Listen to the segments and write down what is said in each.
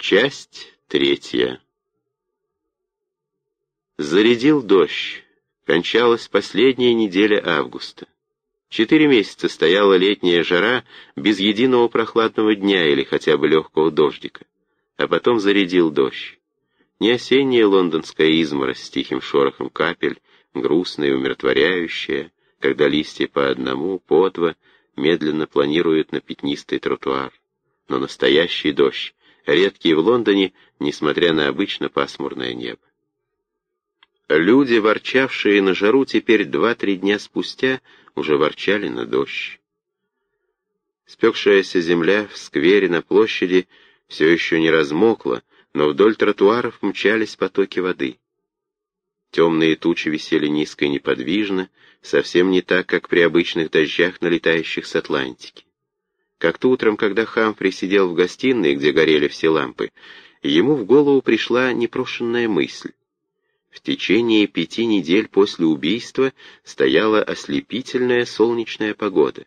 Часть третья. Зарядил дождь. Кончалась последняя неделя августа. Четыре месяца стояла летняя жара без единого прохладного дня или хотя бы легкого дождика. А потом зарядил дождь. Не осенняя лондонская изморозь с тихим шорохом капель, грустная и умиротворяющая, когда листья по одному, по два, медленно планируют на пятнистый тротуар. Но настоящий дождь, редкий в Лондоне, несмотря на обычно пасмурное небо. Люди, ворчавшие на жару, теперь два-три дня спустя уже ворчали на дождь. Спекшаяся земля в сквере на площади все еще не размокла, но вдоль тротуаров мчались потоки воды. Темные тучи висели низко и неподвижно, совсем не так, как при обычных дождях, налетающих с Атлантики. Как-то утром, когда Хамфри сидел в гостиной, где горели все лампы, ему в голову пришла непрошенная мысль. В течение пяти недель после убийства стояла ослепительная солнечная погода.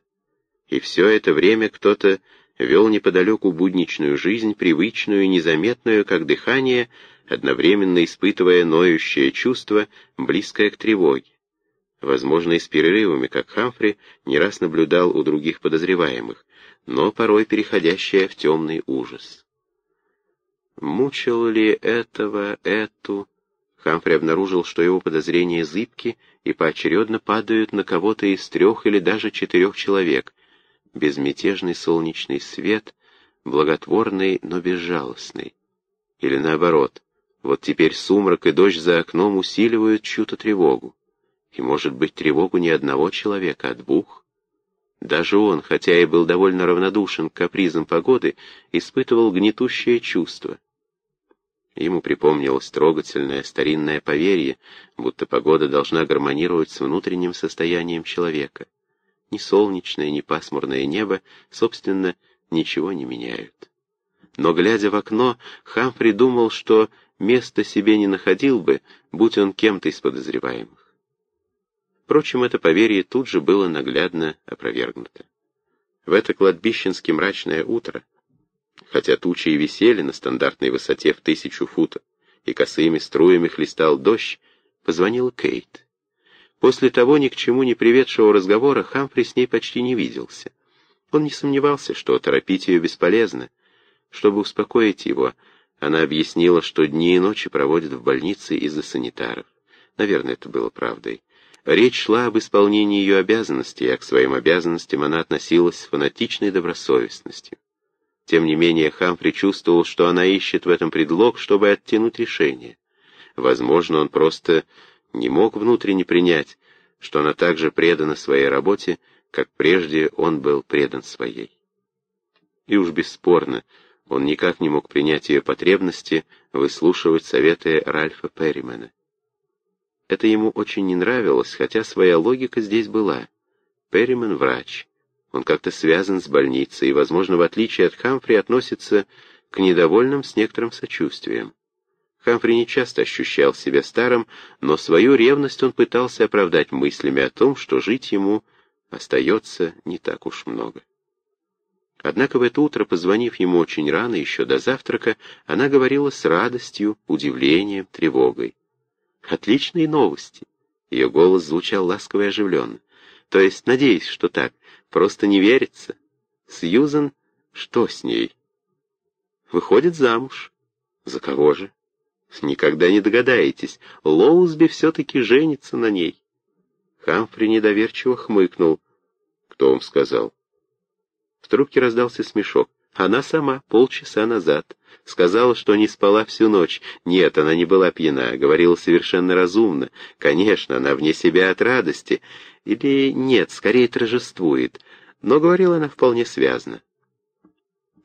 И все это время кто-то вел неподалеку будничную жизнь, привычную и незаметную, как дыхание, одновременно испытывая ноющее чувство, близкое к тревоге. Возможно, и с перерывами, как Хамфри не раз наблюдал у других подозреваемых, но порой переходящее в темный ужас. Мучил ли этого, эту, Хамфри обнаружил, что его подозрения зыбки и поочередно падают на кого-то из трех или даже четырех человек. Безмятежный солнечный свет, благотворный, но безжалостный. Или наоборот, вот теперь сумрак и дождь за окном усиливают чью-то тревогу. И, может быть, тревогу не одного человека, а двух. Даже он, хотя и был довольно равнодушен к капризам погоды, испытывал гнетущее чувство — Ему припомнилось трогательное старинное поверье, будто погода должна гармонировать с внутренним состоянием человека. Ни солнечное, ни пасмурное небо, собственно, ничего не меняют. Но, глядя в окно, Хамфри думал, что места себе не находил бы, будь он кем-то из подозреваемых. Впрочем, это поверье тут же было наглядно опровергнуто. В это кладбищенски мрачное утро хотя тучи и висели на стандартной высоте в тысячу футов, и косыми струями хлестал дождь, позвонила Кейт. После того ни к чему не приведшего разговора Хамфри с ней почти не виделся. Он не сомневался, что торопить ее бесполезно. Чтобы успокоить его, она объяснила, что дни и ночи проводит в больнице из-за санитаров. Наверное, это было правдой. Речь шла об исполнении ее обязанностей, а к своим обязанностям она относилась с фанатичной добросовестностью. Тем не менее, Хамфри чувствовал, что она ищет в этом предлог, чтобы оттянуть решение. Возможно, он просто не мог внутренне принять, что она так же предана своей работе, как прежде он был предан своей. И уж бесспорно, он никак не мог принять ее потребности выслушивать советы Ральфа Перримена. Это ему очень не нравилось, хотя своя логика здесь была. Перримен — врач. Он как-то связан с больницей и, возможно, в отличие от Хамфри, относится к недовольным с некоторым сочувствием. Хамфри не часто ощущал себя старым, но свою ревность он пытался оправдать мыслями о том, что жить ему остается не так уж много. Однако в это утро, позвонив ему очень рано, еще до завтрака, она говорила с радостью, удивлением, тревогой. «Отличные новости!» Ее голос звучал ласково и оживленно. «То есть, надеюсь, что так. Просто не верится. Сьюзен, что с ней? Выходит замуж. За кого же? Никогда не догадаетесь. Лоузби все-таки женится на ней. Хамфри недоверчиво хмыкнул. Кто вам сказал? В трубке раздался смешок. Она сама, полчаса назад. Сказала, что не спала всю ночь. Нет, она не была пьяна, говорила совершенно разумно. Конечно, она вне себя от радости. Или нет, скорее торжествует. Но говорила она вполне связно.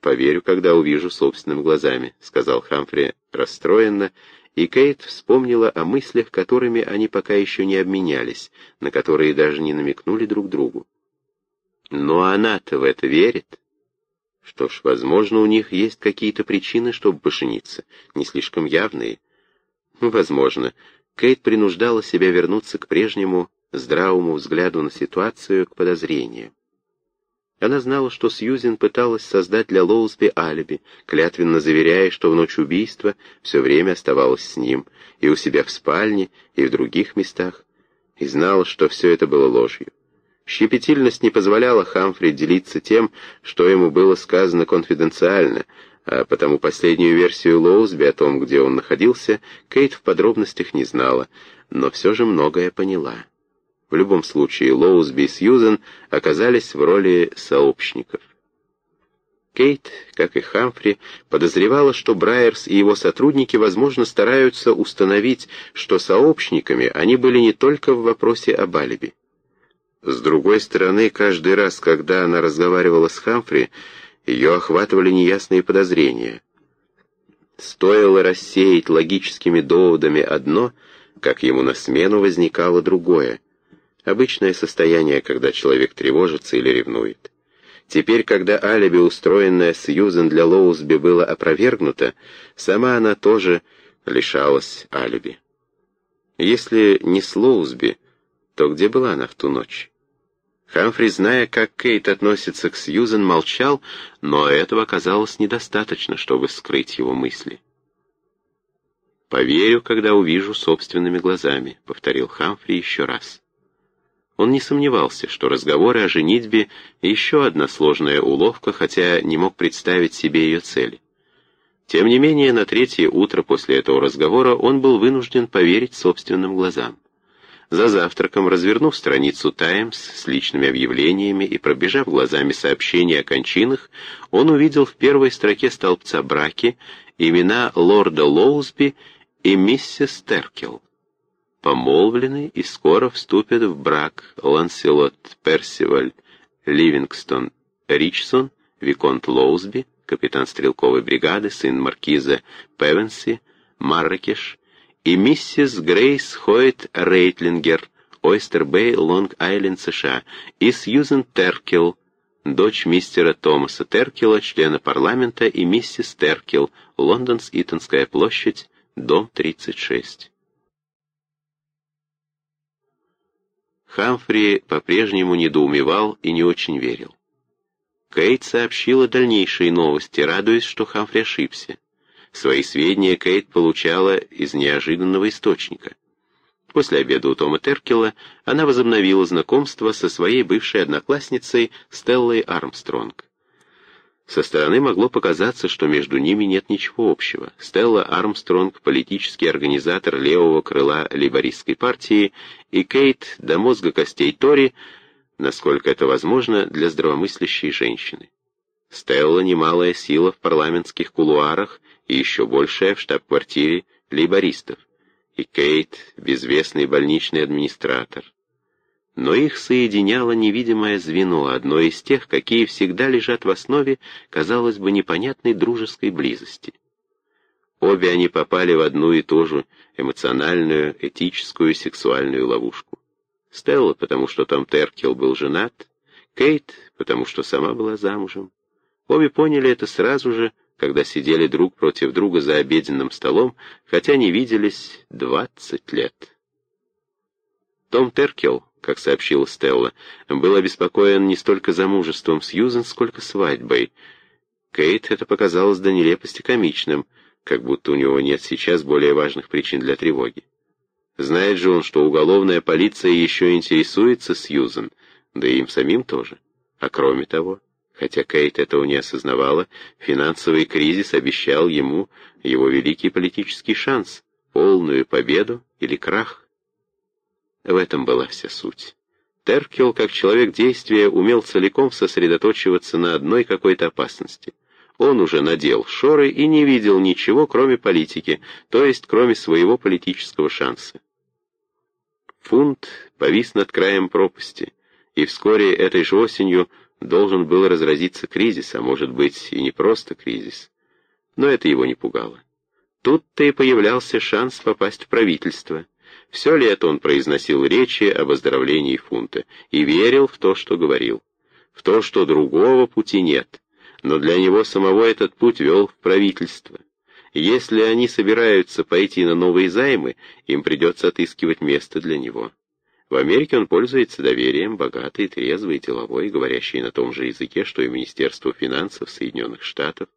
«Поверю, когда увижу собственными глазами», — сказал Хамфри расстроенно, и Кейт вспомнила о мыслях, которыми они пока еще не обменялись, на которые даже не намекнули друг другу. «Но она-то в это верит». Что ж, возможно, у них есть какие-то причины, чтобы пошениться, не слишком явные. Возможно, Кейт принуждала себя вернуться к прежнему здравому взгляду на ситуацию, к подозрениям. Она знала, что Сьюзен пыталась создать для Лоусби алиби, клятвенно заверяя, что в ночь убийства все время оставалась с ним, и у себя в спальне, и в других местах, и знала, что все это было ложью. Щепетильность не позволяла Хамфри делиться тем, что ему было сказано конфиденциально, а потому последнюю версию Лоусби о том, где он находился, Кейт в подробностях не знала, но все же многое поняла. В любом случае, Лоусби и Сьюзен оказались в роли сообщников. Кейт, как и Хамфри, подозревала, что Брайерс и его сотрудники, возможно, стараются установить, что сообщниками они были не только в вопросе об алиби. С другой стороны, каждый раз, когда она разговаривала с Хамфри, ее охватывали неясные подозрения. Стоило рассеять логическими доводами одно, как ему на смену возникало другое. Обычное состояние, когда человек тревожится или ревнует. Теперь, когда алиби, устроенное Сьюзен для Лоусби, было опровергнуто, сама она тоже лишалась алиби. Если не с Лоусби, то где была она в ту ночь? Хамфри, зная, как Кейт относится к Сьюзен, молчал, но этого оказалось недостаточно, чтобы скрыть его мысли. «Поверю, когда увижу собственными глазами», — повторил Хамфри еще раз. Он не сомневался, что разговоры о женитьбе — еще одна сложная уловка, хотя не мог представить себе ее цели. Тем не менее, на третье утро после этого разговора он был вынужден поверить собственным глазам. За завтраком, развернув страницу «Таймс» с личными объявлениями и пробежав глазами сообщения о кончинах, он увидел в первой строке столбца браки имена лорда Лоузби и миссис Теркел помолвлены и скоро вступят в брак Ланселот Персиваль Ливингстон Ричсон, Виконт Лоузби, капитан стрелковой бригады, сын маркиза Певенси, Марракеш, и миссис Грейс Хойт Рейтлингер, Ойстер-Бэй, Лонг-Айленд, США, и Сьюзен Теркел, дочь мистера Томаса Теркела, члена парламента, и миссис Теркел, Лондонс-Итонская площадь, дом 36. Хамфри по-прежнему недоумевал и не очень верил. Кейт сообщила дальнейшие новости, радуясь, что Хамфри ошибся. Свои сведения Кейт получала из неожиданного источника. После обеда у Тома Теркела она возобновила знакомство со своей бывшей одноклассницей Стеллой Армстронг. Со стороны могло показаться, что между ними нет ничего общего. Стелла Армстронг, политический организатор левого крыла лейбористской партии, и Кейт до мозга костей Тори, насколько это возможно для здравомыслящей женщины. Стелла немалая сила в парламентских кулуарах и еще большая в штаб-квартире лейбористов. И Кейт — безвестный больничный администратор но их соединяло невидимое звено, одно из тех, какие всегда лежат в основе, казалось бы, непонятной дружеской близости. Обе они попали в одну и ту же эмоциональную, этическую, сексуальную ловушку. Стелла, потому что Том Теркел был женат, Кейт, потому что сама была замужем. Обе поняли это сразу же, когда сидели друг против друга за обеденным столом, хотя не виделись двадцать лет. Том Теркел как сообщила Стелла, был обеспокоен не столько замужеством Сьюзен, сколько свадьбой. Кейт это показалось до нелепости комичным, как будто у него нет сейчас более важных причин для тревоги. Знает же он, что уголовная полиция еще интересуется Сьюзен, да и им самим тоже. А кроме того, хотя Кейт этого не осознавала, финансовый кризис обещал ему его великий политический шанс, полную победу или крах. В этом была вся суть. Теркел, как человек действия, умел целиком сосредоточиваться на одной какой-то опасности. Он уже надел шоры и не видел ничего, кроме политики, то есть кроме своего политического шанса. Фунт повис над краем пропасти, и вскоре этой же осенью должен был разразиться кризис, а может быть и не просто кризис. Но это его не пугало. Тут-то и появлялся шанс попасть в правительство — все лето он произносил речи об оздоровлении фунта и верил в то, что говорил, в то, что другого пути нет, но для него самого этот путь вел в правительство. Если они собираются пойти на новые займы, им придется отыскивать место для него. В Америке он пользуется доверием, богатый, трезвый, деловой, говорящий на том же языке, что и Министерство финансов Соединенных Штатов.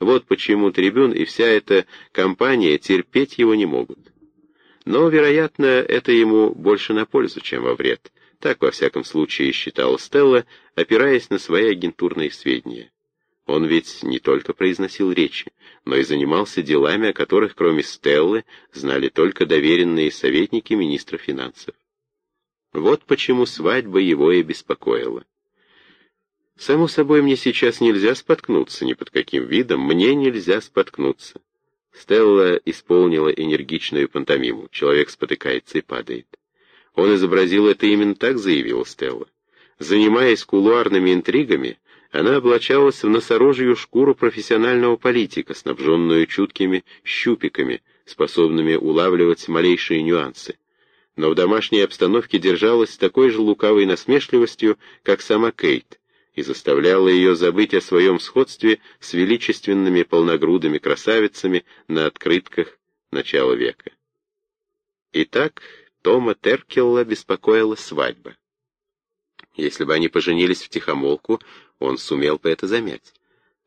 Вот почему трибюн и вся эта компания терпеть его не могут. Но, вероятно, это ему больше на пользу, чем во вред. Так, во всяком случае, считал Стелла, опираясь на свои агентурные сведения. Он ведь не только произносил речи, но и занимался делами, о которых, кроме Стеллы, знали только доверенные советники министра финансов. Вот почему свадьба его и беспокоила. Само собой, мне сейчас нельзя споткнуться, ни под каким видом, мне нельзя споткнуться. Стелла исполнила энергичную пантомиму, человек спотыкается и падает. Он изобразил это именно так, заявила Стелла. Занимаясь кулуарными интригами, она облачалась в носорожью шкуру профессионального политика, снабженную чуткими щупиками, способными улавливать малейшие нюансы но в домашней обстановке держалась с такой же лукавой насмешливостью, как сама Кейт, и заставляла ее забыть о своем сходстве с величественными полногрудыми красавицами на открытках начала века. Итак, Тома Теркелла беспокоила свадьба. Если бы они поженились в тихомолку, он сумел бы это замять.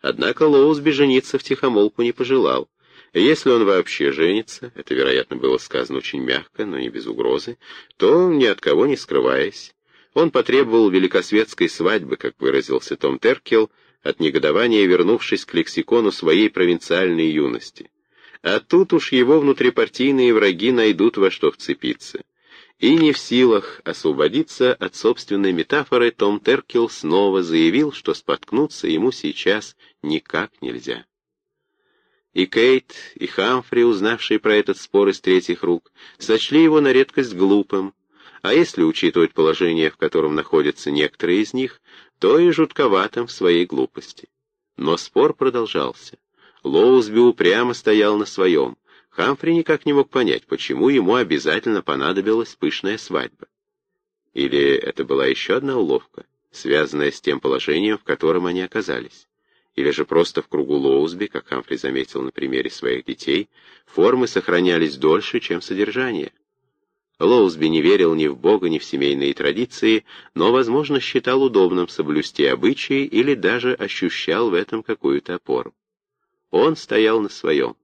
Однако Лоусби жениться в тихомолку не пожелал. Если он вообще женится, это, вероятно, было сказано очень мягко, но не без угрозы, то ни от кого не скрываясь. Он потребовал великосветской свадьбы, как выразился Том Теркел, от негодования вернувшись к лексикону своей провинциальной юности. А тут уж его внутрипартийные враги найдут во что вцепиться. И не в силах освободиться от собственной метафоры, Том Теркел снова заявил, что споткнуться ему сейчас никак нельзя. И Кейт, и Хамфри, узнавшие про этот спор из третьих рук, сочли его на редкость глупым, а если учитывать положение, в котором находятся некоторые из них, то и жутковатым в своей глупости. Но спор продолжался. Лоусби упрямо стоял на своем. Хамфри никак не мог понять, почему ему обязательно понадобилась пышная свадьба. Или это была еще одна уловка, связанная с тем положением, в котором они оказались или же просто в кругу Лоузби, как Хамфри заметил на примере своих детей, формы сохранялись дольше, чем содержание. Лоузби не верил ни в Бога, ни в семейные традиции, но, возможно, считал удобным соблюсти обычаи или даже ощущал в этом какую-то опору. Он стоял на своем.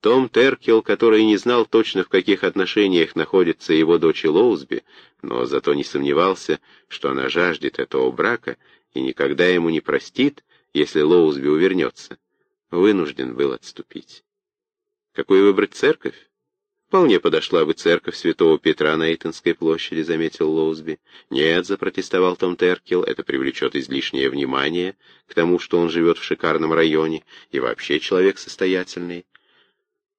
Том Теркел, который не знал точно, в каких отношениях находится его дочь Лоузби, но зато не сомневался, что она жаждет этого брака и никогда ему не простит, если Лоузби увернется, вынужден был отступить. Какую выбрать церковь? Вполне подошла бы церковь святого Петра на Эйтонской площади, заметил Лоузби. Нет, запротестовал Том Теркел, это привлечет излишнее внимание к тому, что он живет в шикарном районе и вообще человек состоятельный.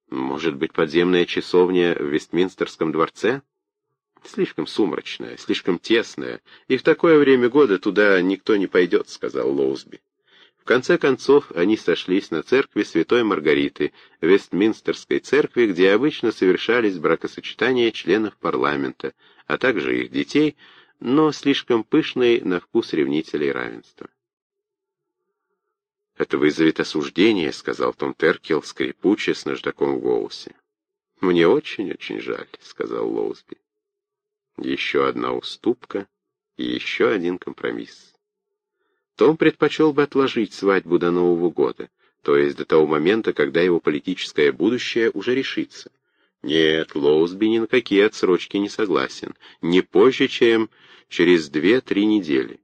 Может быть, подземная часовня в Вестминстерском дворце? Слишком сумрачная, слишком тесная, и в такое время года туда никто не пойдет, сказал Лоузби. Конце концов, они сошлись на церкви Святой Маргариты, Вестминстерской церкви, где обычно совершались бракосочетания членов парламента, а также их детей, но слишком пышной на вкус ревнителей равенства. «Это вызовет осуждение», — сказал Том Теркел, скрипуче с наждаком в голосе. «Мне очень-очень жаль», — сказал Лоузби. Еще одна уступка и еще один компромисс. Том предпочел бы отложить свадьбу до Нового года, то есть до того момента, когда его политическое будущее уже решится. Нет, Лоусби ни на какие отсрочки не согласен, не позже, чем через две-три недели.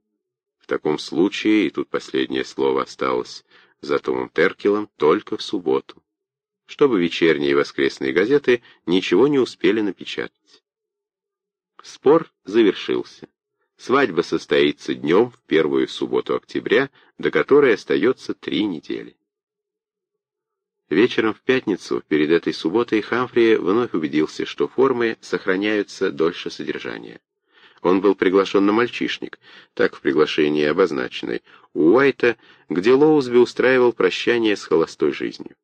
В таком случае, и тут последнее слово осталось за Томом Теркелом, только в субботу, чтобы вечерние и воскресные газеты ничего не успели напечатать. Спор завершился. Свадьба состоится днем в первую субботу октября, до которой остается три недели. Вечером в пятницу, перед этой субботой, Хамфри вновь убедился, что формы сохраняются дольше содержания. Он был приглашен на мальчишник, так в приглашении обозначенной, у Уайта, где Лоузби устраивал прощание с холостой жизнью.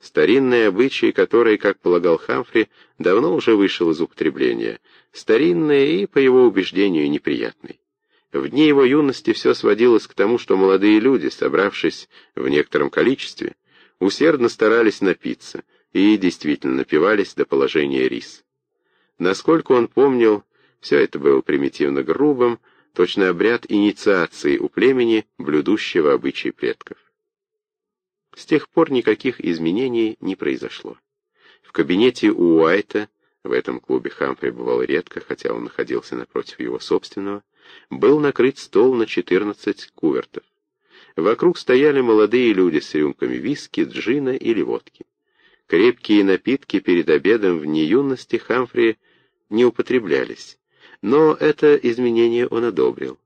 Старинные обычаи, которые, как полагал Хамфри, давно уже вышел из употребления, старинные и, по его убеждению, неприятные. В дни его юности все сводилось к тому, что молодые люди, собравшись в некотором количестве, усердно старались напиться и действительно напивались до положения рис. Насколько он помнил, Все это было примитивно грубым, точно обряд инициации у племени, блюдущего обычаи предков. С тех пор никаких изменений не произошло. В кабинете у Уайта, в этом клубе Хамфри бывал редко, хотя он находился напротив его собственного, был накрыт стол на 14 кувертов. Вокруг стояли молодые люди с рюмками виски, джина или водки. Крепкие напитки перед обедом в неюности Хамфри не употреблялись, но это изменение он одобрил.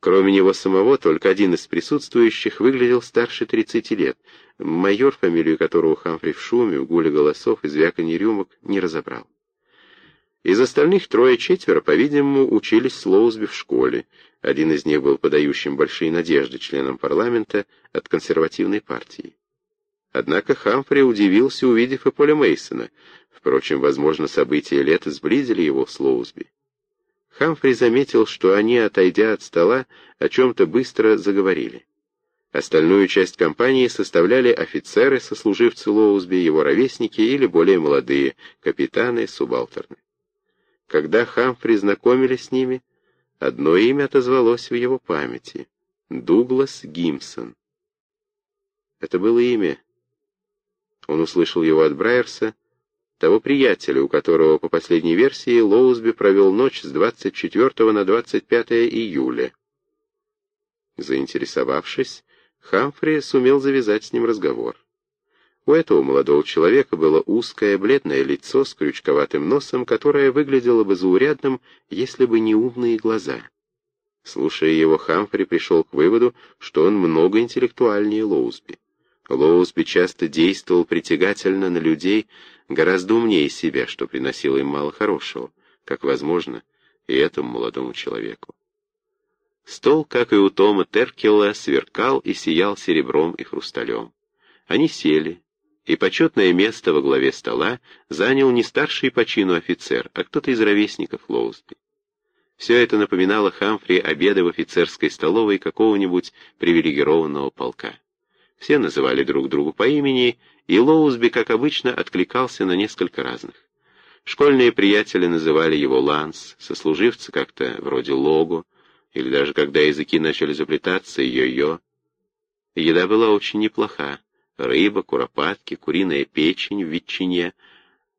Кроме него самого, только один из присутствующих выглядел старше 30 лет, майор, фамилию которого Хамфри в шуме, в гуле голосов и звяканье рюмок не разобрал. Из остальных трое-четверо, по-видимому, учились Слоузби в школе. Один из них был подающим большие надежды членом парламента от консервативной партии. Однако Хамфри удивился, увидев и Поля Мейсона. Впрочем, возможно, события лета сблизили его с Слоузби. Хамфри заметил, что они, отойдя от стола, о чем-то быстро заговорили. Остальную часть компании составляли офицеры, сослуживцы Лоузби, его ровесники или более молодые, капитаны, субалтерны. Когда Хамфри знакомились с ними, одно имя отозвалось в его памяти — Дуглас Гимсон. Это было имя. Он услышал его от Брайерса, того приятеля, у которого, по последней версии, Лоузби провел ночь с 24 на 25 июля. Заинтересовавшись, Хамфри сумел завязать с ним разговор. У этого молодого человека было узкое, бледное лицо с крючковатым носом, которое выглядело бы заурядным, если бы не умные глаза. Слушая его, Хамфри пришел к выводу, что он много интеллектуальнее Лоузби. Лоузби часто действовал притягательно на людей, гораздо умнее себя, что приносило им мало хорошего, как возможно, и этому молодому человеку. Стол, как и у Тома Теркела, сверкал и сиял серебром и хрусталем. Они сели, и почетное место во главе стола занял не старший по чину офицер, а кто-то из ровесников Лоузби. Все это напоминало Хамфри обеды в офицерской столовой какого-нибудь привилегированного полка. Все называли друг другу по имени, и Лоузби, как обычно, откликался на несколько разных. Школьные приятели называли его Ланс, сослуживцы как-то вроде Логу, или даже когда языки начали заплетаться, йо-йо. Еда была очень неплоха. Рыба, куропатки, куриная печень в ветчине,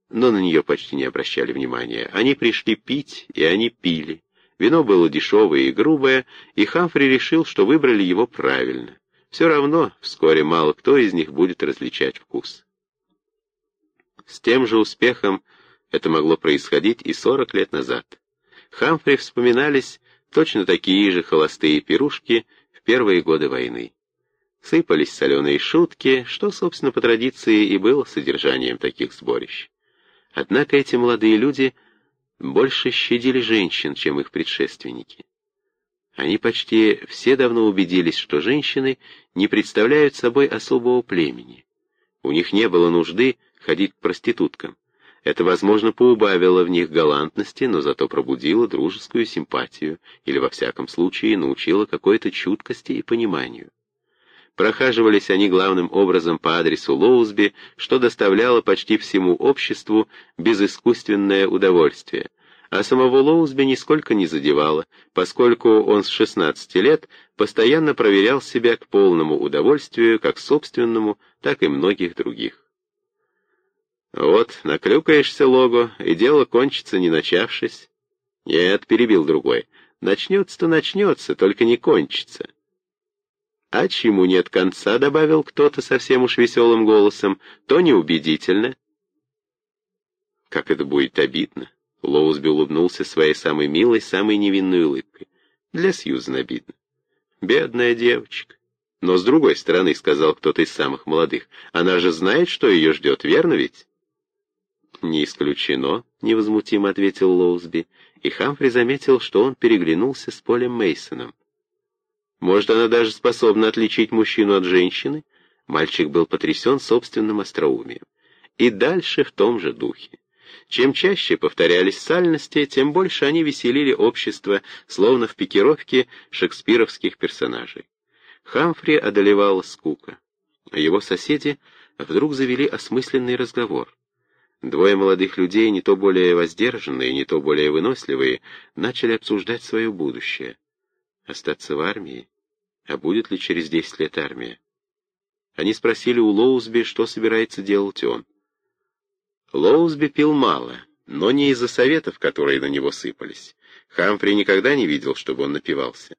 но на нее почти не обращали внимания. Они пришли пить, и они пили. Вино было дешевое и грубое, и Хамфри решил, что выбрали его правильно. Все равно вскоре мало кто из них будет различать вкус. С тем же успехом это могло происходить и 40 лет назад. Хамфри вспоминались точно такие же холостые пирушки в первые годы войны. Сыпались соленые шутки, что, собственно, по традиции и было содержанием таких сборищ. Однако эти молодые люди больше щадили женщин, чем их предшественники. Они почти все давно убедились, что женщины не представляют собой особого племени. У них не было нужды ходить к проституткам. Это, возможно, поубавило в них галантности, но зато пробудило дружескую симпатию или, во всяком случае, научило какой-то чуткости и пониманию. Прохаживались они главным образом по адресу Лоузби, что доставляло почти всему обществу безыскусственное удовольствие, а самого Лоузби нисколько не задевало, поскольку он с 16 лет постоянно проверял себя к полному удовольствию как собственному, так и многих других. «Вот, наклюкаешься, Лого, и дело кончится, не начавшись». «Нет», — перебил другой, — «начнется-то начнется, только не кончится». «А чему нет конца?» — добавил кто-то совсем уж веселым голосом, — «то неубедительно». «Как это будет обидно!» Лоузби улыбнулся своей самой милой, самой невинной улыбкой. Для Сьюзен обидно. Бедная девочка. Но с другой стороны, сказал кто-то из самых молодых, она же знает, что ее ждет, верно ведь? Не исключено, невозмутимо ответил Лоузби, и Хамфри заметил, что он переглянулся с Полем Мейсоном. Может, она даже способна отличить мужчину от женщины? Мальчик был потрясен собственным остроумием. И дальше в том же духе. Чем чаще повторялись сальности, тем больше они веселили общество, словно в пикировке шекспировских персонажей. Хамфри одолевала скука. Его соседи вдруг завели осмысленный разговор. Двое молодых людей, не то более воздержанные, не то более выносливые, начали обсуждать свое будущее. Остаться в армии? А будет ли через десять лет армия? Они спросили у Лоузби, что собирается делать он. Лоузби пил мало, но не из-за советов, которые на него сыпались. Хамфри никогда не видел, чтобы он напивался.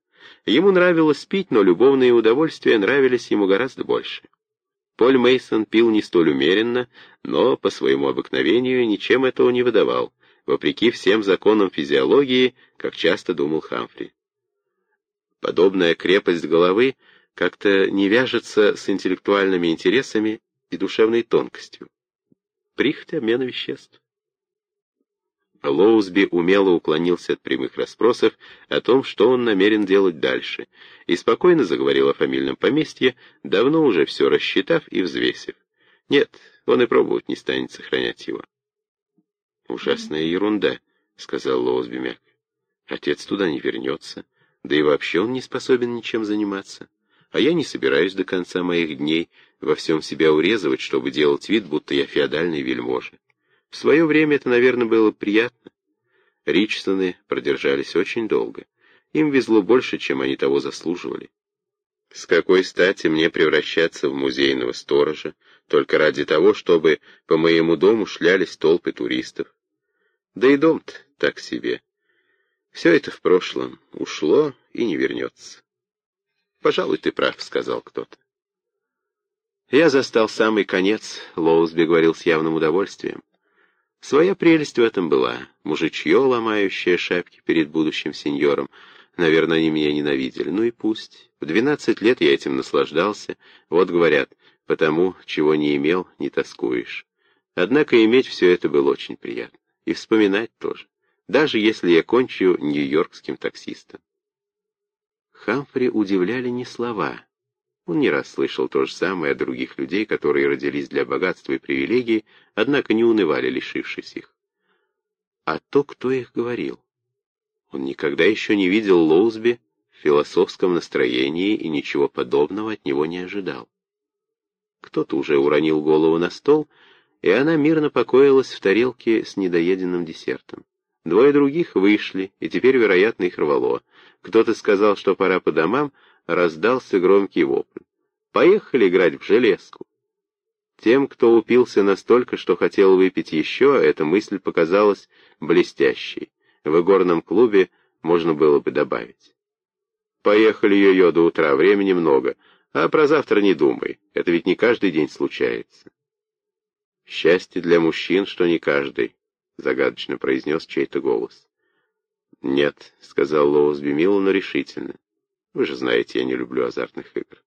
Ему нравилось пить, но любовные удовольствия нравились ему гораздо больше. Поль Мейсон пил не столь умеренно, но по своему обыкновению ничем этого не выдавал, вопреки всем законам физиологии, как часто думал Хамфри. Подобная крепость головы как-то не вяжется с интеллектуальными интересами и душевной тонкостью. Прихоть обмена веществ. Лоузби умело уклонился от прямых расспросов о том, что он намерен делать дальше, и спокойно заговорил о фамильном поместье, давно уже все рассчитав и взвесив. Нет, он и пробовать не станет сохранять его. «Ужасная ерунда», — сказал Лоузби мягко. «Отец туда не вернется, да и вообще он не способен ничем заниматься. А я не собираюсь до конца моих дней во всем себя урезывать, чтобы делать вид, будто я феодальный вельможа. В свое время это, наверное, было приятно. Ричстоны продержались очень долго. Им везло больше, чем они того заслуживали. С какой стати мне превращаться в музейного сторожа, только ради того, чтобы по моему дому шлялись толпы туристов? Да и дом-то так себе. Все это в прошлом ушло и не вернется. «Пожалуй, ты прав», — сказал кто-то. Я застал самый конец, Лоузби говорил с явным удовольствием. Своя прелесть в этом была. Мужичье, ломающее шапки перед будущим сеньором. Наверное, они меня ненавидели. Ну и пусть. В двенадцать лет я этим наслаждался. Вот говорят, потому, чего не имел, не тоскуешь. Однако иметь все это было очень приятно. И вспоминать тоже. Даже если я кончу нью-йоркским таксистом. Хамфри удивляли не слова, он не раз слышал то же самое от других людей, которые родились для богатства и привилегий, однако не унывали, лишившись их. А то, кто их говорил. Он никогда еще не видел Лоузби в философском настроении и ничего подобного от него не ожидал. Кто-то уже уронил голову на стол, и она мирно покоилась в тарелке с недоеденным десертом. Двое других вышли, и теперь, вероятно, их рвало. Кто-то сказал, что пора по домам, раздался громкий вопль. «Поехали играть в железку!» Тем, кто упился настолько, что хотел выпить еще, эта мысль показалась блестящей. В игорном клубе можно было бы добавить. «Поехали ее до утра, времени много, а про завтра не думай, это ведь не каждый день случается». «Счастье для мужчин, что не каждый», — загадочно произнес чей-то голос. «Нет», — сказал Лоусби мило, но решительно. Вы же знаете, я не люблю азартных игр.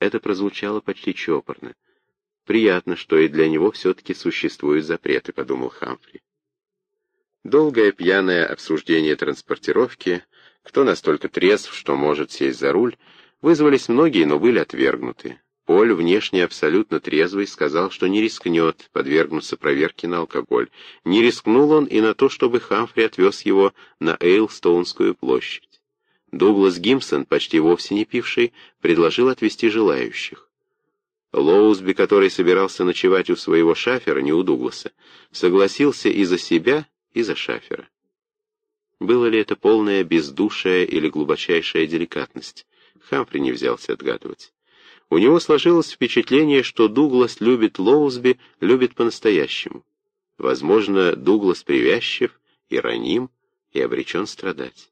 Это прозвучало почти чопорно. Приятно, что и для него все-таки существуют запреты, подумал Хамфри. Долгое пьяное обсуждение транспортировки, кто настолько трезв, что может сесть за руль, вызвались многие, но были отвергнуты. Поль, внешне абсолютно трезвый, сказал, что не рискнет подвергнуться проверке на алкоголь. Не рискнул он и на то, чтобы Хамфри отвез его на Эйлстоунскую площадь. Дуглас Гимсон, почти вовсе не пивший, предложил отвезти желающих. Лоузби, который собирался ночевать у своего шафера, не у Дугласа, согласился и за себя, и за шафера. Было ли это полная бездушие или глубочайшая деликатность? Хамфри не взялся отгадывать. У него сложилось впечатление, что Дуглас любит Лоузби, любит по-настоящему. Возможно, Дуглас привязчив и раним, и обречен страдать.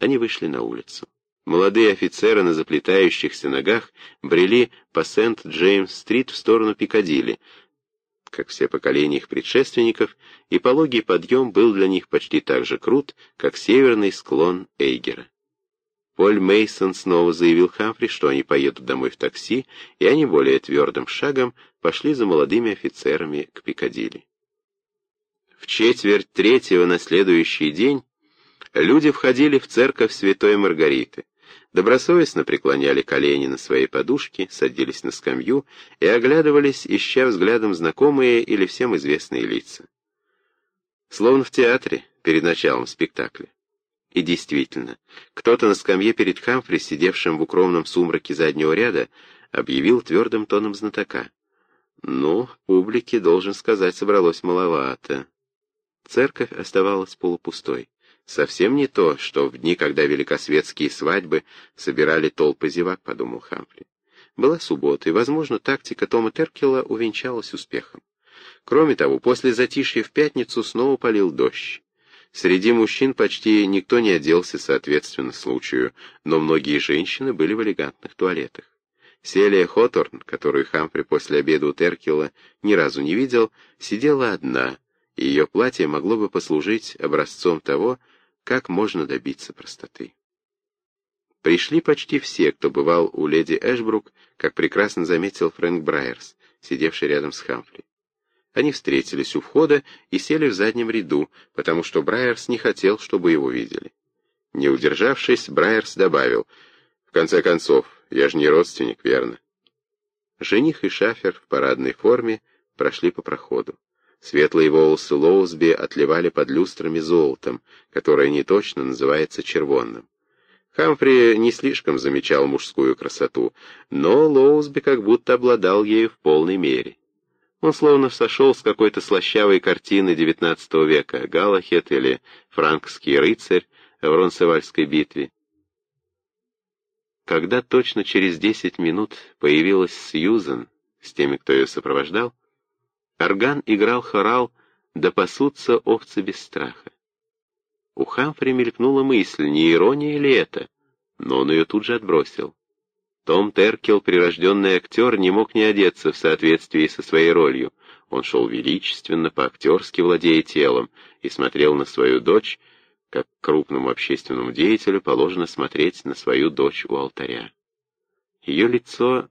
Они вышли на улицу. Молодые офицеры на заплетающихся ногах брели по Сент-Джеймс-стрит в сторону Пикадилли. Как все поколения их предшественников, и пологий подъем был для них почти так же крут, как северный склон Эйгера. Поль Мейсон снова заявил Хамфри, что они поедут домой в такси, и они более твердым шагом пошли за молодыми офицерами к Пикадилли. В четверть третьего на следующий день люди входили в церковь Святой Маргариты, добросовестно преклоняли колени на своей подушке, садились на скамью и оглядывались, ища взглядом знакомые или всем известные лица. Словно в театре перед началом спектакля. И действительно, кто-то на скамье перед Хамфри, сидевшим в укромном сумраке заднего ряда, объявил твердым тоном знатока. Ну, публики, должен сказать, собралось маловато. Церковь оставалась полупустой. Совсем не то, что в дни, когда великосветские свадьбы собирали толпы зевак, подумал Хамфри. Была суббота, и, возможно, тактика Тома Теркела увенчалась успехом. Кроме того, после затишья в пятницу снова полил дождь. Среди мужчин почти никто не оделся соответственно случаю, но многие женщины были в элегантных туалетах. Селия Хоторн, которую Хамфри после обеда у Теркела ни разу не видел, сидела одна, и ее платье могло бы послужить образцом того, как можно добиться простоты. Пришли почти все, кто бывал у леди Эшбрук, как прекрасно заметил Фрэнк Брайерс, сидевший рядом с Хамфри. Они встретились у входа и сели в заднем ряду, потому что Брайерс не хотел, чтобы его видели. Не удержавшись, Брайерс добавил, «В конце концов, я же не родственник, верно?» Жених и шафер в парадной форме прошли по проходу. Светлые волосы Лоузби отливали под люстрами золотом, которое неточно называется червонным. Хамфри не слишком замечал мужскую красоту, но Лоузби как будто обладал ею в полной мере. Он словно сошел с какой-то слащавой картины XIX века, Галахет или франкский рыцарь в Ронсевальской битве. Когда точно через десять минут появилась Сьюзен с теми, кто ее сопровождал, орган играл хорал «Да пасутся овцы без страха». У Хамфри мелькнула мысль, не ирония ли это, но он ее тут же отбросил. Том Теркел, прирожденный актер, не мог не одеться в соответствии со своей ролью. Он шел величественно, по-актерски владея телом, и смотрел на свою дочь, как крупному общественному деятелю положено смотреть на свою дочь у алтаря. Ее лицо,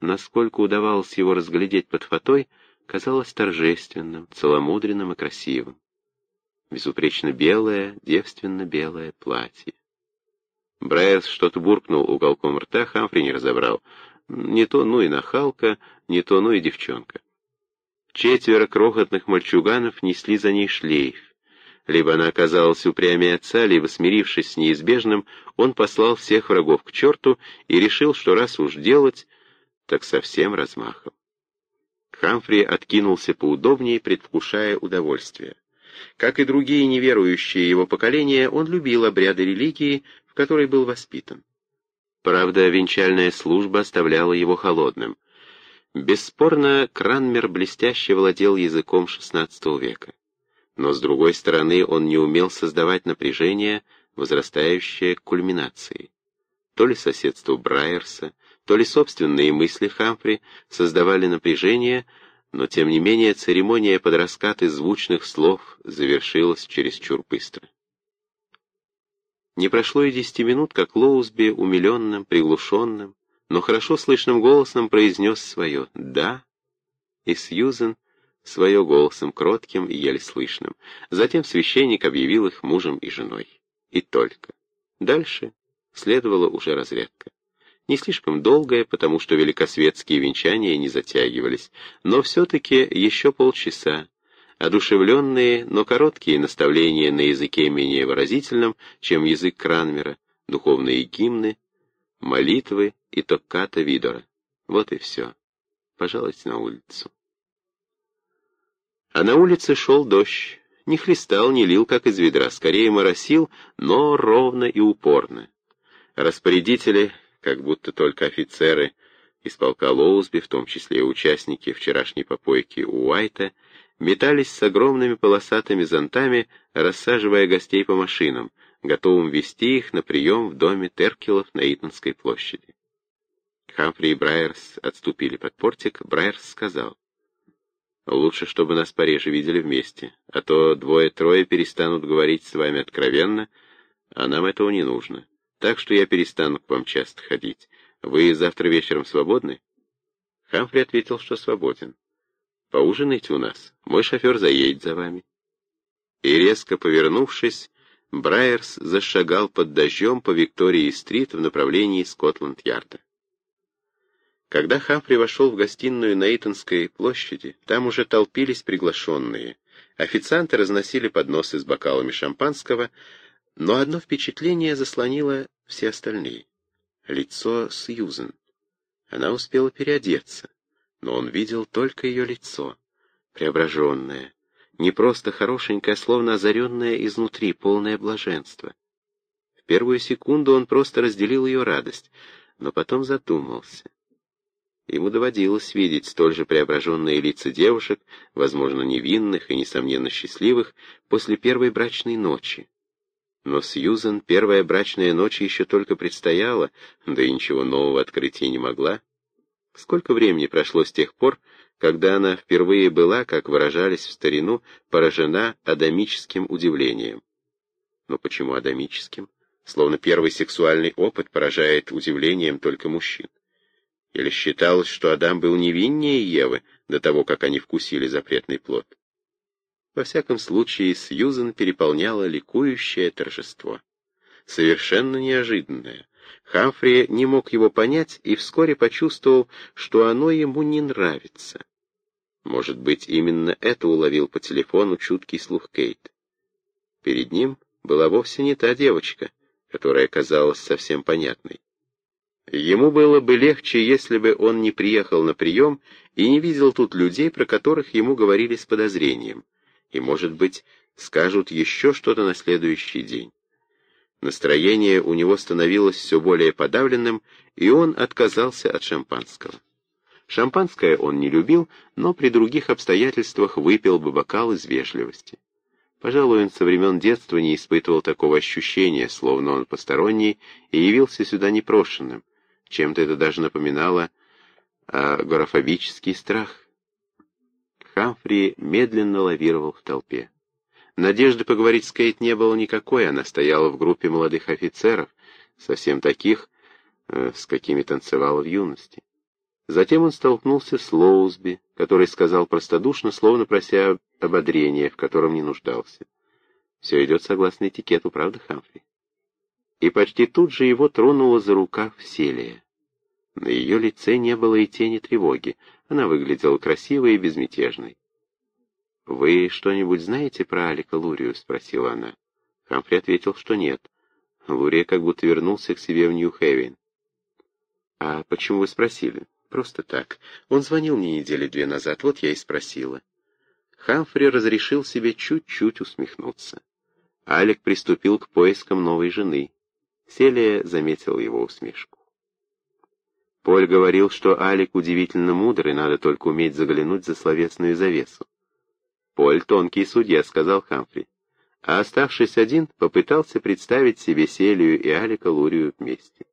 насколько удавалось его разглядеть под фатой, казалось торжественным, целомудренным и красивым. Безупречно белое, девственно белое платье. Брайерс что-то буркнул уголком рта, Хамфри не разобрал. Не то ну и нахалка, не то ну и девчонка. Четверо крохотных мальчуганов несли за ней шлейф. Либо она оказалась упрямее отца, либо, смирившись с неизбежным, он послал всех врагов к черту и решил, что раз уж делать, так совсем размахом. Хамфри откинулся поудобнее, предвкушая удовольствие. Как и другие неверующие его поколения, он любил обряды религии, в которой был воспитан. Правда, венчальная служба оставляла его холодным. Бесспорно, Кранмер блестяще владел языком XVI века. Но, с другой стороны, он не умел создавать напряжение, возрастающее к кульминации. То ли соседство Брайерса, то ли собственные мысли Хамфри создавали напряжение, но, тем не менее, церемония под раскаты звучных слов завершилась чересчур быстро. Не прошло и десяти минут, как Лоусби умиленным, приглушенным, но хорошо слышным голосом произнес свое «да», и Сьюзен свое голосом кротким и еле слышным. Затем священник объявил их мужем и женой. И только. Дальше следовала уже разрядка. Не слишком долгая, потому что великосветские венчания не затягивались, но все-таки еще полчаса, одушевленные, но короткие наставления на языке менее выразительном, чем язык Кранмера, духовные гимны, молитвы и токката Видора. Вот и все. Пожалуйте на улицу. А на улице шел дождь. Не хлестал, не лил, как из ведра, скорее моросил, но ровно и упорно. Распорядители, как будто только офицеры из полка Лоузби, в том числе и участники вчерашней попойки у Уайта, метались с огромными полосатыми зонтами, рассаживая гостей по машинам, готовым вести их на прием в доме Теркелов на Итонской площади. Хамфри и Брайерс отступили под портик, Брайерс сказал, «Лучше, чтобы нас пореже видели вместе, а то двое-трое перестанут говорить с вами откровенно, а нам этого не нужно. Так что я перестану к вам часто ходить. Вы завтра вечером свободны?» Хамфри ответил, что свободен. Поужинайте у нас, мой шофер заедет за вами». И резко повернувшись, Брайерс зашагал под дождем по Виктории-стрит в направлении Скотланд-Ярда. Когда Хамфри вошел в гостиную на Итонской площади, там уже толпились приглашенные. Официанты разносили подносы с бокалами шампанского, но одно впечатление заслонило все остальные. Лицо Сьюзен. Она успела переодеться. Но он видел только ее лицо, преображенное, не просто хорошенькое, словно озаренное изнутри, полное блаженство. В первую секунду он просто разделил ее радость, но потом задумался. Ему доводилось видеть столь же преображенные лица девушек, возможно, невинных и, несомненно, счастливых, после первой брачной ночи. Но Сьюзен первая брачная ночь еще только предстояла, да и ничего нового открыть не могла. Сколько времени прошло с тех пор, когда она впервые была, как выражались в старину, поражена адамическим удивлением. Но почему адамическим? Словно первый сексуальный опыт поражает удивлением только мужчин. Или считалось, что Адам был невиннее Евы до того, как они вкусили запретный плод? Во всяком случае, Сьюзен переполняла ликующее торжество. Совершенно неожиданное. Хамфри не мог его понять и вскоре почувствовал, что оно ему не нравится. Может быть, именно это уловил по телефону чуткий слух Кейт. Перед ним была вовсе не та девочка, которая казалась совсем понятной. Ему было бы легче, если бы он не приехал на прием и не видел тут людей, про которых ему говорили с подозрением и, может быть, скажут еще что-то на следующий день. Настроение у него становилось все более подавленным, и он отказался от шампанского. Шампанское он не любил, но при других обстоятельствах выпил бы бокал из вежливости. Пожалуй, он со времен детства не испытывал такого ощущения, словно он посторонний и явился сюда непрошенным. Чем-то это даже напоминало агорафобический страх. Хамфри медленно лавировал в толпе. Надежды поговорить с Кейт не было никакой, она стояла в группе молодых офицеров, совсем таких, э, с какими танцевала в юности. Затем он столкнулся с Лоузби, который сказал простодушно, словно прося ободрения, в котором не нуждался. Все идет согласно этикету, правда, Хамфри? И почти тут же его тронула за рукав Селия. На ее лице не было и тени тревоги, она выглядела красивой и безмятежной. «Вы что-нибудь знаете про Алика Лурию?» — спросила она. Хамфри ответил, что нет. Лурия как будто вернулся к себе в Нью-Хевен. «А почему вы спросили?» «Просто так. Он звонил мне недели две назад, вот я и спросила». Хамфри разрешил себе чуть-чуть усмехнуться. Алик приступил к поискам новой жены. Селия заметила его усмешку. Поль говорил, что Алик удивительно мудр, и надо только уметь заглянуть за словесную завесу. «Поль — тонкий судья», — сказал Хамфри. А оставшись один, попытался представить себе Селию и Алика Лурию вместе.